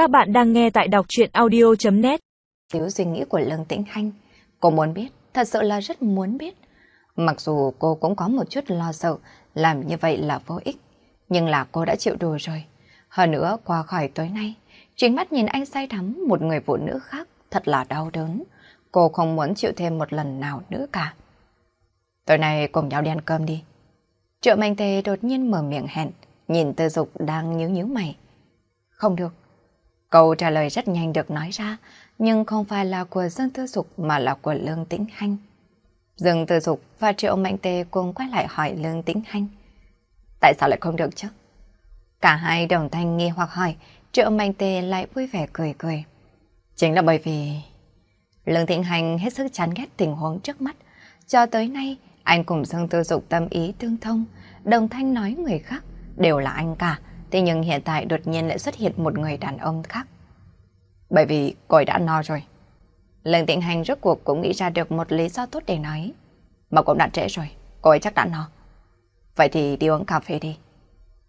Các bạn đang nghe tại đọc chuyện audio.net Thiếu suy nghĩ của Lương Tĩnh Hanh. Cô muốn biết, thật sự là rất muốn biết. Mặc dù cô cũng có một chút lo sợ, làm như vậy là vô ích. Nhưng là cô đã chịu đùa rồi. Hơn nữa, qua khỏi tối nay, chính mắt nhìn anh say đắm một người phụ nữ khác, thật là đau đớn. Cô không muốn chịu thêm một lần nào nữa cả. Tối nay cùng nhau đi ăn cơm đi. Triệu Mạnh Tề đột nhiên mở miệng hẹn, nhìn tư dục đang nhíu nhíu mày. Không được. Câu trả lời rất nhanh được nói ra, nhưng không phải là của Dương Tư Dục mà là của Lương Tĩnh Hanh. Dương Tư Dục và Triệu Mạnh Tề cùng quay lại hỏi Lương Tĩnh Hanh. Tại sao lại không được chứ? Cả hai đồng thanh nghi hoặc hỏi, Triệu Mạnh Tề lại vui vẻ cười cười. Chính là bởi vì... Lương Tĩnh Hành hết sức chán ghét tình huống trước mắt. Cho tới nay, anh cùng Dương Tư Dục tâm ý tương thông, đồng thanh nói người khác đều là anh cả, thế nhưng hiện tại đột nhiên lại xuất hiện một người đàn ông khác. Bởi vì cô ấy đã no rồi. Lần Tĩnh Hành rốt cuộc cũng nghĩ ra được một lý do tốt để nói. Mà cũng đã trễ rồi, cô ấy chắc đã no. Vậy thì đi uống cà phê đi.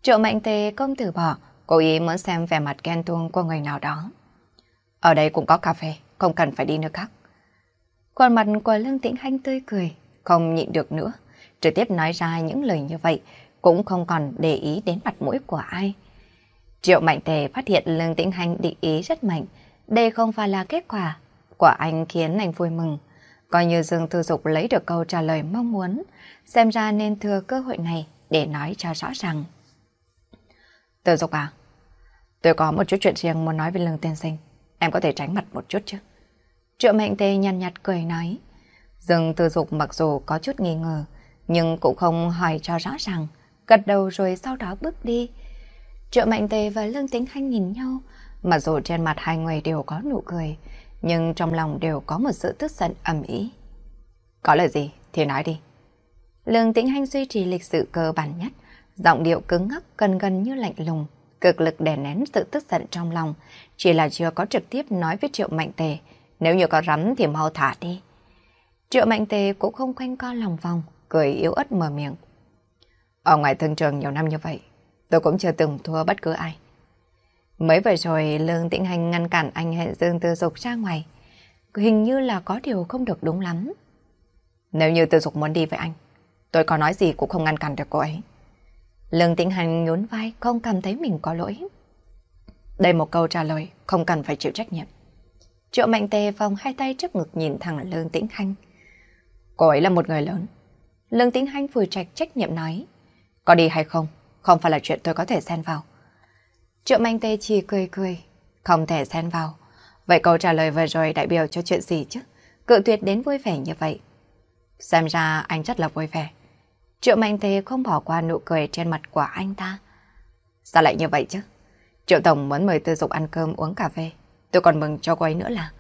Triệu mạnh tề công từ bỏ, cô ý muốn xem vẻ mặt ghen tuông của người nào đó. Ở đây cũng có cà phê, không cần phải đi nơi khác. Còn mặt của Lương Tĩnh Hành tươi cười, không nhịn được nữa, trực tiếp nói ra những lời như vậy, cũng không còn để ý đến mặt mũi của ai. Triệu Mạnh Tề phát hiện Lương Tĩnh Hành định ý rất mạnh, đây không phải là kết quả của anh khiến anh vui mừng. Coi như Dương Thư Dục lấy được câu trả lời mong muốn, xem ra nên thừa cơ hội này để nói cho rõ ràng. Tư Dục à, tôi có một chút chuyện riêng muốn nói với Lương Tiên Sinh, em có thể tránh mặt một chút chứ? Triệu Mạnh Tề nhăn nhạt cười nói. Dương Tư Dục mặc dù có chút nghi ngờ, nhưng cũng không hỏi cho rõ ràng, gật đầu rồi sau đó bước đi. Triệu Mạnh Tề và Lương Tính Hanh nhìn nhau, mà dù trên mặt hai người đều có nụ cười, nhưng trong lòng đều có một sự tức giận ầm ĩ. Có lời gì thì nói đi. Lương Tĩnh Hanh duy trì lịch sự cơ bản nhất, giọng điệu cứng ngắc gần gần như lạnh lùng, cực lực đè nén sự tức giận trong lòng, chỉ là chưa có trực tiếp nói với Triệu Mạnh Tề, nếu như có rắm thì mau thả đi. Triệu Mạnh Tề cũng không quanh co lòng vòng, cười yếu ớt mở miệng. Ở ngoài thương trường nhiều năm như vậy, tôi cũng chưa từng thua bất cứ ai. mấy vừa rồi Lương Tĩnh Hành ngăn cản anh hẹn Dương Tư Dục ra ngoài. Hình như là có điều không được đúng lắm. Nếu như Tư Dục muốn đi với anh, tôi có nói gì cũng không ngăn cản được cô ấy. Lương Tĩnh Hành nhún vai không cảm thấy mình có lỗi. Đây một câu trả lời, không cần phải chịu trách nhiệm. Triệu Mạnh Tề vòng hai tay trước ngực nhìn thẳng Lương Tĩnh Hành. Cô ấy là một người lớn. Lương Tĩnh Hành vừa trạch trách nhiệm nói. Có đi hay không, không phải là chuyện tôi có thể xen vào. Triệu Mạnh Tê chỉ cười cười, không thể xen vào. Vậy câu trả lời vừa rồi đại biểu cho chuyện gì chứ? Cự tuyệt đến vui vẻ như vậy. Xem ra anh rất là vui vẻ. Triệu Mạnh Tê không bỏ qua nụ cười trên mặt của anh ta. Sao lại như vậy chứ? Triệu Tổng muốn mời Tư Dục ăn cơm uống cà phê. Tôi còn mừng cho cô ấy nữa là...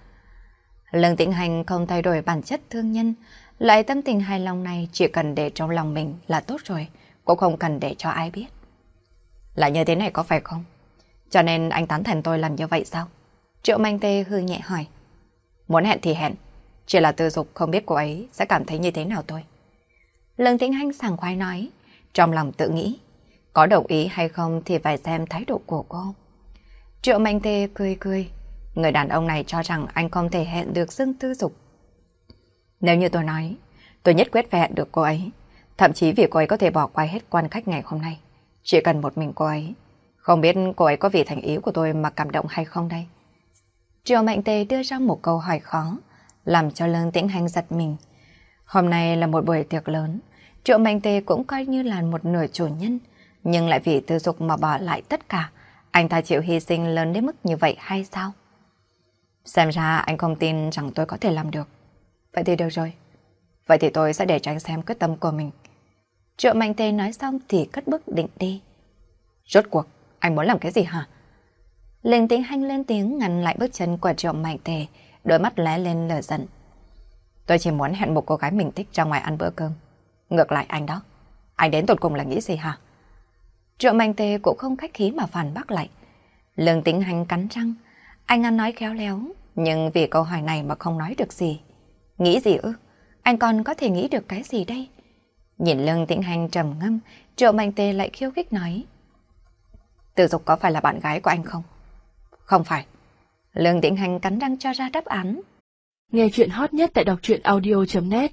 Lương Tĩnh Hành không thay đổi bản chất thương nhân, lại tâm tình hài lòng này chỉ cần để trong lòng mình là tốt rồi, cũng không cần để cho ai biết. Là như thế này có phải không? Cho nên anh tán thành tôi làm như vậy sao? Triệu Manh Tê hư nhẹ hỏi. Muốn hẹn thì hẹn, chỉ là tư dục không biết cô ấy sẽ cảm thấy như thế nào thôi. Lương Tĩnh Hanh sảng khoái nói, trong lòng tự nghĩ, có đồng ý hay không thì phải xem thái độ của cô. Triệu manh Tê cười cười, người đàn ông này cho rằng anh không thể hẹn được Dương Tư Dục. Nếu như tôi nói, tôi nhất quyết phải hẹn được cô ấy, thậm chí vì cô ấy có thể bỏ qua hết quan khách ngày hôm nay. Chỉ cần một mình cô ấy, không biết cô ấy có vì thành ý của tôi mà cảm động hay không đây? Triệu Mạnh Tề đưa ra một câu hỏi khó, làm cho Lương Tĩnh Hành giật mình. Hôm nay là một buổi tiệc lớn, Triệu Mạnh Tề cũng coi như là một nửa chủ nhân, nhưng lại vì tư dục mà bỏ lại tất cả. Anh ta chịu hy sinh lớn đến mức như vậy hay sao? Xem ra anh không tin rằng tôi có thể làm được. Vậy thì được rồi. Vậy thì tôi sẽ để cho anh xem quyết tâm của mình. Triệu Mạnh Tề nói xong thì cất bước định đi. Rốt cuộc, anh muốn làm cái gì hả? Linh tính hanh lên tiếng ngăn lại bước chân của Triệu Mạnh Tề, đôi mắt lé lên lờ giận. Tôi chỉ muốn hẹn một cô gái mình thích ra ngoài ăn bữa cơm. Ngược lại anh đó, anh đến tột cùng là nghĩ gì hả? Triệu Mạnh Tề cũng không khách khí mà phản bác lại. Lương tính hành cắn răng, anh ăn nói khéo léo, nhưng vì câu hỏi này mà không nói được gì. Nghĩ gì ư? Anh còn có thể nghĩ được cái gì đây? Nhìn lưng tĩnh hành trầm ngâm, triệu mạnh tề lại khiêu khích nói. Tử dục có phải là bạn gái của anh không? Không phải. Lương Tĩnh Hành cắn răng cho ra đáp án. Nghe chuyện hot nhất tại đọc truyện audio.net